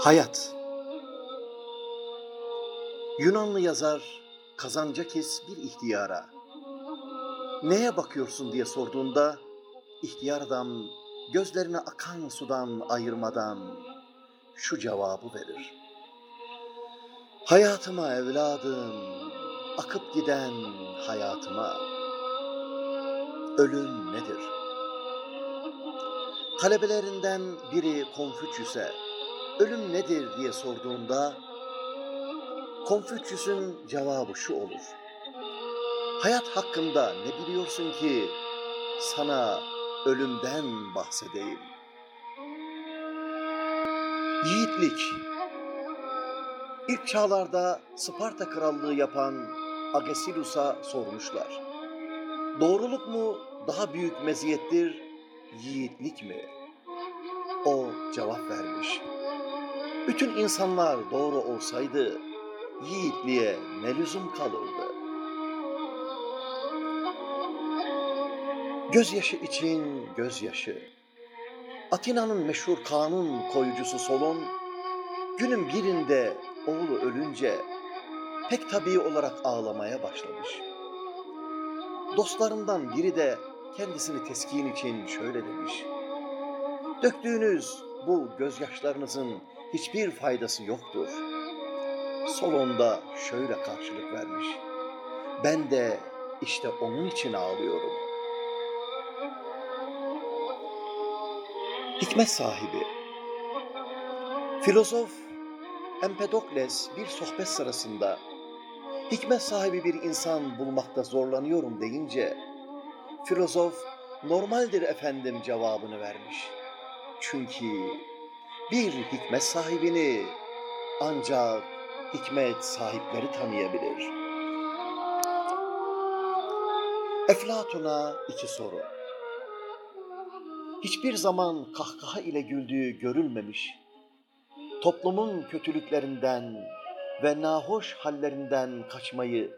Hayat Yunanlı yazar Kazancakis bir ihtiyara neye bakıyorsun diye sorduğunda ihtiyar adam gözlerine akan sudan ayırmadan şu cevabı verir. Hayatıma evladım, akıp giden hayatıma ölüm nedir? Talebelerinden biri Konfüçyüs'e ölüm nedir diye sorduğunda Konfüçyüs'ün cevabı şu olur. Hayat hakkında ne biliyorsun ki sana ölümden bahsedeyim. Yiğitlik İlk çağlarda Sparta krallığı yapan Agesilus'a sormuşlar. Doğruluk mu daha büyük meziyettir, yiğitlik mi? O cevap vermiş. Bütün insanlar doğru olsaydı yiğitliğe ne lüzum kalırdı? Gözyaşı için gözyaşı. Atina'nın meşhur kanun koyucusu Solon, günün birinde oğlu ölünce pek tabii olarak ağlamaya başlamış. Dostlarından biri de kendisini teskin için şöyle demiş. Döktüğünüz bu gözyaşlarınızın hiçbir faydası yoktur. Solon'da şöyle karşılık vermiş. Ben de işte onun için ağlıyorum. Hikmet sahibi Filozof Empedokles bir sohbet sırasında hikmet sahibi bir insan bulmakta zorlanıyorum deyince filozof normaldir efendim cevabını vermiş. Çünkü bir hikmet sahibini ancak hikmet sahipleri tanıyabilir. Eflatun'a iki soru. Hiçbir zaman kahkaha ile güldüğü görülmemiş, toplumun kötülüklerinden ve nahoş hallerinden kaçmayı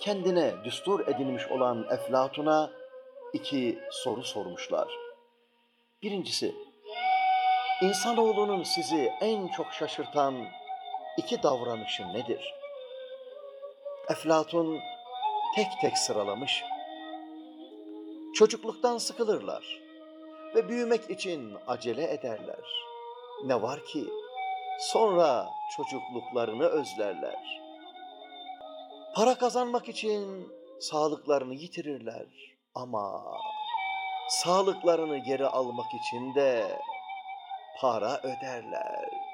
kendine düstur edinmiş olan Eflatun'a iki soru sormuşlar. Birincisi, insanoğlunun sizi en çok şaşırtan iki davranışı nedir? Eflatun tek tek sıralamış. Çocukluktan sıkılırlar ve büyümek için acele ederler. Ne var ki sonra çocukluklarını özlerler. Para kazanmak için sağlıklarını yitirirler ama sağlıklarını geri almak için de para öderler.